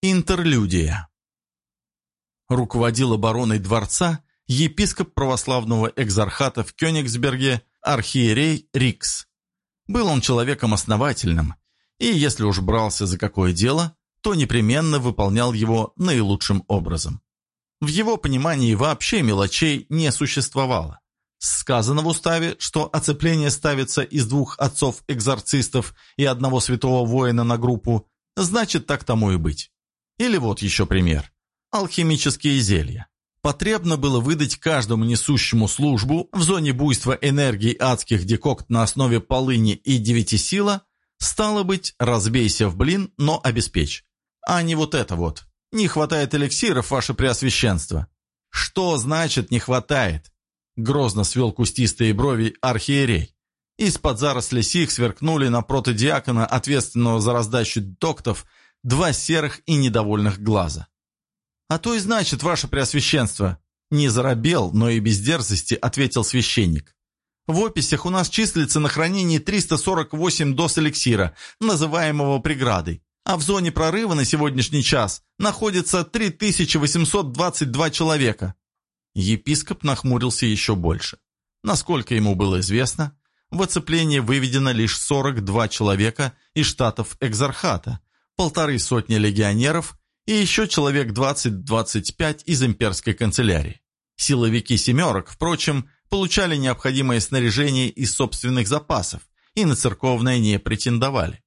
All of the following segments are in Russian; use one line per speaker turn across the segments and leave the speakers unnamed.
Интерлюдия. Руководил обороной дворца епископ православного экзархата в Кёнигсберге архиерей Рикс. Был он человеком основательным, и если уж брался за какое дело, то непременно выполнял его наилучшим образом. В его понимании вообще мелочей не существовало. Сказано в уставе, что оцепление ставится из двух отцов-экзорцистов и одного святого воина на группу, значит так тому и быть. Или вот еще пример. Алхимические зелья. Потребно было выдать каждому несущему службу в зоне буйства энергии адских декокт на основе полыни и девятисила, стало быть, разбейся в блин, но обеспечь. А не вот это вот. Не хватает эликсиров, ваше преосвященство. Что значит «не хватает»? Грозно свел кустистые брови архиерей. Из-под заросли сих сверкнули на протодиакона, ответственного за раздачу доктов, два серых и недовольных глаза. «А то и значит, ваше преосвященство!» Не заробел, но и без дерзости ответил священник. В описях у нас числится на хранении 348 доз эликсира, называемого преградой, а в зоне прорыва на сегодняшний час находится 3822 человека. Епископ нахмурился еще больше. Насколько ему было известно, в оцепление выведено лишь 42 человека из штатов Экзархата, полторы сотни легионеров и еще человек 20-25 из имперской канцелярии. Силовики «семерок», впрочем, получали необходимое снаряжение из собственных запасов и на церковное не претендовали.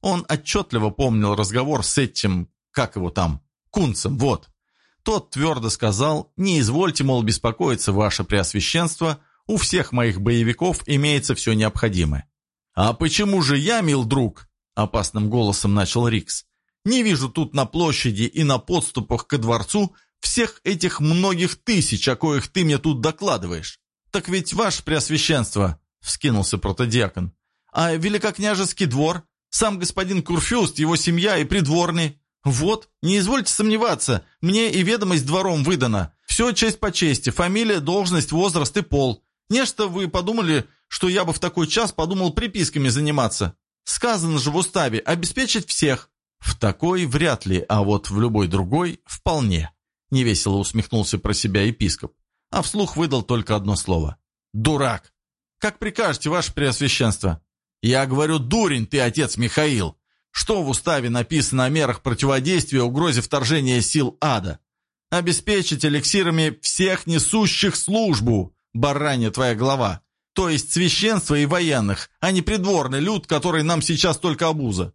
Он отчетливо помнил разговор с этим, как его там, кунцем, вот. Тот твердо сказал, не извольте, мол, беспокоиться, ваше преосвященство, у всех моих боевиков имеется все необходимое. «А почему же я, мил друг?» – опасным голосом начал Рикс. «Не вижу тут на площади и на подступах ко дворцу всех этих многих тысяч, о коих ты мне тут докладываешь. Так ведь ваше преосвященство!» – вскинулся протодиакон. «А великокняжеский двор, сам господин Курфюст, его семья и придворный. Вот, не извольте сомневаться, мне и ведомость двором выдана. Все честь по чести, фамилия, должность, возраст и пол. Нечто вы подумали, что я бы в такой час подумал приписками заниматься. Сказано же в уставе, обеспечить всех. В такой вряд ли, а вот в любой другой вполне. Невесело усмехнулся про себя епископ, а вслух выдал только одно слово. Дурак! Как прикажете, ваше преосвященство? Я говорю, дурень ты, отец Михаил. Что в уставе написано о мерах противодействия угрозе вторжения сил ада? Обеспечить эликсирами всех несущих службу, баранья твоя голова. То есть священство и военных, а не придворный люд, который нам сейчас только обуза.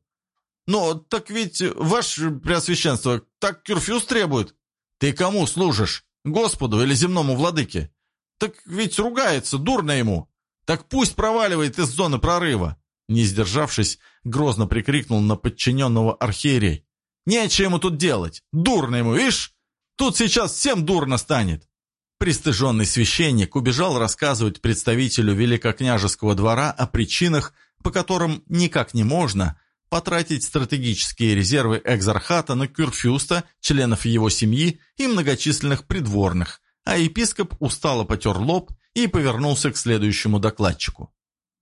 Но так ведь, ваше преосвященство, так Кюрфюз требует. Ты кому служишь? Господу или земному владыке? Так ведь ругается, дурно ему. Так пусть проваливает из зоны прорыва. Не сдержавшись, грозно прикрикнул на подчиненного архиерей. «Нечего ему тут делать! Дурно ему, ишь! Тут сейчас всем дурно станет!» Пристыженный священник убежал рассказывать представителю великокняжеского двора о причинах, по которым никак не можно потратить стратегические резервы экзархата на Кюрфюста, членов его семьи и многочисленных придворных, а епископ устало потер лоб и повернулся к следующему докладчику.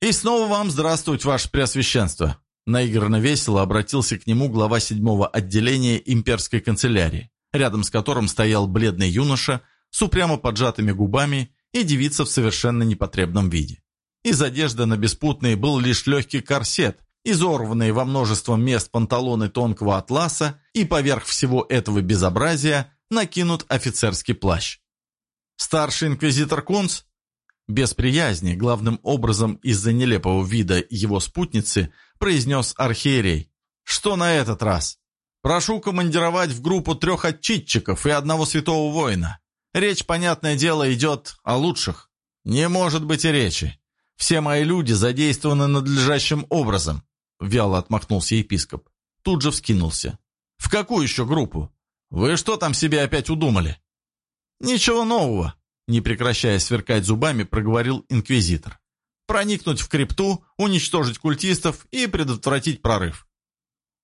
«И снова вам здравствовать, ваше преосвященство!» Наигранно весело обратился к нему глава седьмого отделения имперской канцелярии, рядом с которым стоял бледный юноша с упрямо поджатыми губами и девица в совершенно непотребном виде. Из одежды на беспутный был лишь легкий корсет, изорванные во множество мест панталоны тонкого атласа и поверх всего этого безобразия накинут офицерский плащ. Старший инквизитор Кунц без приязни, главным образом из-за нелепого вида его спутницы, произнес архиерей. «Что на этот раз? Прошу командировать в группу трех отчитчиков и одного святого воина. Речь, понятное дело, идет о лучших. Не может быть и речи. Все мои люди задействованы надлежащим образом», — вяло отмахнулся епископ. Тут же вскинулся. «В какую еще группу? Вы что там себе опять удумали?» «Ничего нового», не прекращая сверкать зубами, проговорил инквизитор. «Проникнуть в крипту, уничтожить культистов и предотвратить прорыв».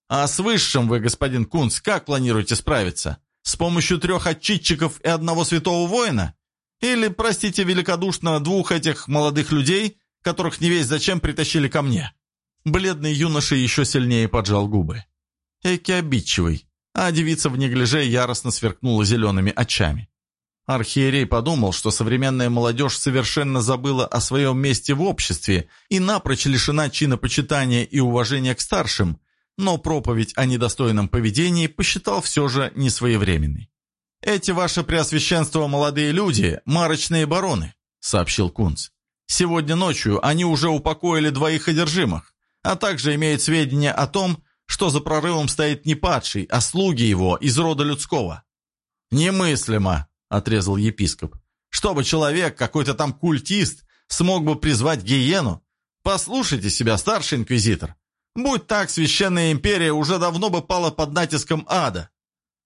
«А с высшим вы, господин Кунц, как планируете справиться? С помощью трех отчитчиков и одного святого воина? Или, простите великодушно, двух этих молодых людей, которых не весь зачем притащили ко мне?» Бледный юноша еще сильнее поджал губы. «Эки обидчивый», а девица в неглиже яростно сверкнула зелеными очами. Архиерей подумал, что современная молодежь совершенно забыла о своем месте в обществе и напрочь лишена чина почитания и уважения к старшим, но проповедь о недостойном поведении посчитал все же несвоевременной. «Эти ваше преосвященство молодые люди – марочные бароны», – сообщил Кунц. «Сегодня ночью они уже упокоили двоих одержимых, а также имеют сведения о том, что за прорывом стоит не падший, а слуги его из рода людского». «Немыслимо», – отрезал епископ. «Чтобы человек, какой-то там культист, смог бы призвать гиену? Послушайте себя, старший инквизитор. Будь так, священная империя уже давно бы пала под натиском ада.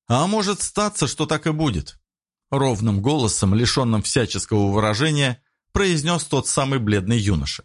А может статься, что так и будет. Ровным голосом, лишенным всяческого выражения, произнес тот самый бледный юноша.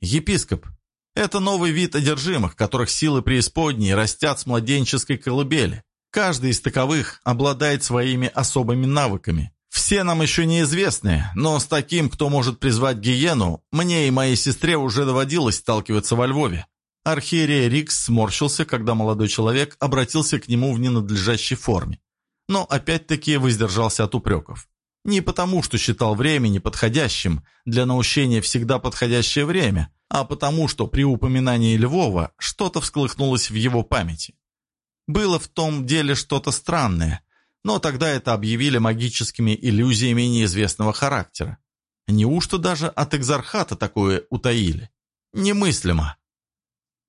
Епископ, это новый вид одержимых, которых силы преисподней растят с младенческой колыбели. Каждый из таковых обладает своими особыми навыками. Все нам еще неизвестны, но с таким, кто может призвать гиену, мне и моей сестре уже доводилось сталкиваться во Львове. Архиерей Рикс сморщился, когда молодой человек обратился к нему в ненадлежащей форме. Но опять-таки воздержался от упреков. Не потому, что считал время неподходящим, для наущения всегда подходящее время, а потому, что при упоминании Львова что-то всколыхнулось в его памяти. Было в том деле что-то странное, но тогда это объявили магическими иллюзиями неизвестного характера. Неужто даже от экзархата такое утаили? Немыслимо.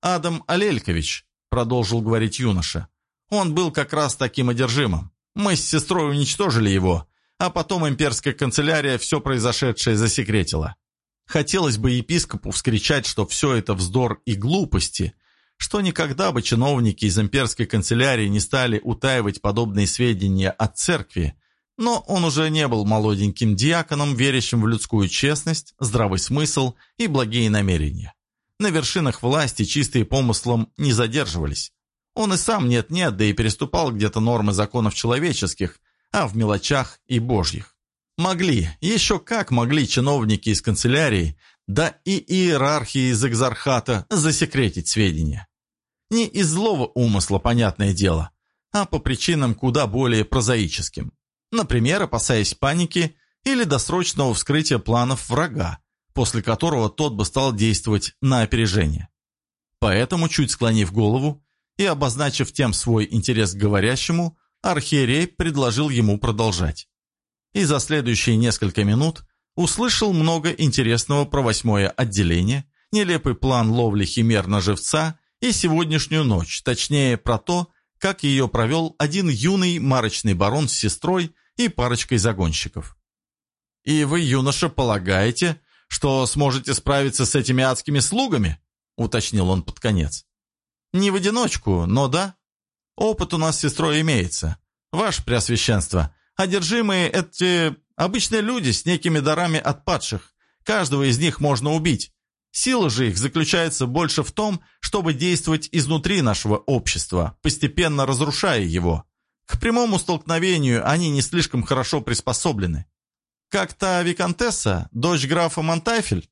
«Адам Алелькович», — продолжил говорить юноша. «Он был как раз таким одержимым. Мы с сестрой уничтожили его, а потом имперская канцелярия все произошедшее засекретила. Хотелось бы епископу вскричать, что все это вздор и глупости, что никогда бы чиновники из имперской канцелярии не стали утаивать подобные сведения от церкви, но он уже не был молоденьким диаконом, верящим в людскую честность, здравый смысл и благие намерения. На вершинах власти чистые помыслом не задерживались. Он и сам нет-нет, да и переступал где-то нормы законов человеческих, а в мелочах и божьих. Могли, еще как могли чиновники из канцелярии, да и иерархии из экзархата засекретить сведения. Не из злого умысла, понятное дело, а по причинам куда более прозаическим. Например, опасаясь паники или досрочного вскрытия планов врага, после которого тот бы стал действовать на опережение. Поэтому, чуть склонив голову и обозначив тем свой интерес к говорящему, архиерей предложил ему продолжать. И за следующие несколько минут услышал много интересного про восьмое отделение, нелепый план ловли химер на живца и сегодняшнюю ночь, точнее про то, как ее провел один юный марочный барон с сестрой и парочкой загонщиков. «И вы, юноша, полагаете, что сможете справиться с этими адскими слугами?» — уточнил он под конец. «Не в одиночку, но да. Опыт у нас с сестрой имеется. Ваше Преосвященство, одержимые — это обычные люди с некими дарами от падших. Каждого из них можно убить. Сила же их заключается больше в том, чтобы действовать изнутри нашего общества, постепенно разрушая его. К прямому столкновению они не слишком хорошо приспособлены. Как та виконтесса, дочь графа Монтайфель?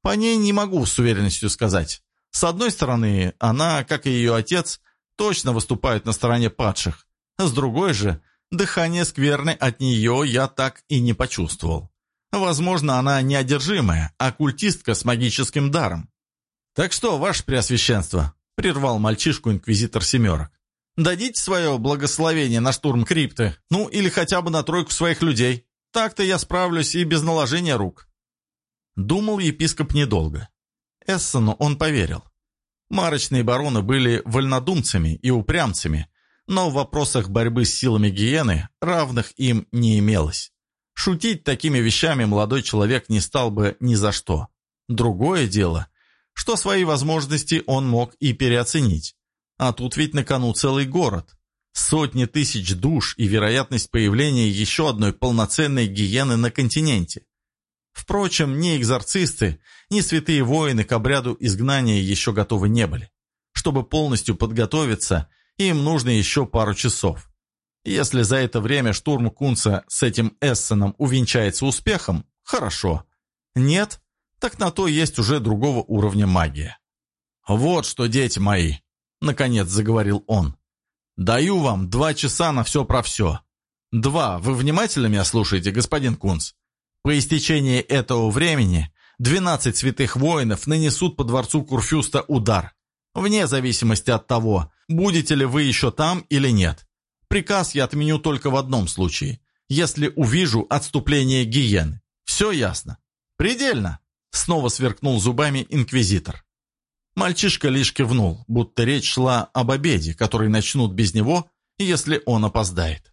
По ней не могу с уверенностью сказать. С одной стороны, она, как и ее отец, точно выступает на стороне падших. С другой же, дыхание скверны от нее я так и не почувствовал. Возможно, она не одержимая, а культистка с магическим даром. «Так что, ваше преосвященство?» — прервал мальчишку инквизитор Семерок. «Дадите свое благословение на штурм крипты, ну или хотя бы на тройку своих людей». Так-то я справлюсь и без наложения рук». Думал епископ недолго. Эссену он поверил. Марочные бароны были вольнодумцами и упрямцами, но в вопросах борьбы с силами гиены равных им не имелось. Шутить такими вещами молодой человек не стал бы ни за что. Другое дело, что свои возможности он мог и переоценить. А тут ведь на кону целый город. Сотни тысяч душ и вероятность появления еще одной полноценной гиены на континенте. Впрочем, ни экзорцисты, ни святые воины к обряду изгнания еще готовы не были. Чтобы полностью подготовиться, им нужно еще пару часов. Если за это время штурм Кунца с этим Эссеном увенчается успехом, хорошо. Нет, так на то есть уже другого уровня магия. «Вот что, дети мои!» — наконец заговорил он. Даю вам два часа на все про все. Два. Вы внимательно меня слушаете, господин Кунц? По истечении этого времени 12 святых воинов нанесут по дворцу Курфюста удар. Вне зависимости от того, будете ли вы еще там или нет. Приказ я отменю только в одном случае, если увижу отступление гиены. Все ясно? Предельно!» Снова сверкнул зубами инквизитор. Мальчишка лишь кивнул, будто речь шла об обеде, который начнут без него, если он опоздает.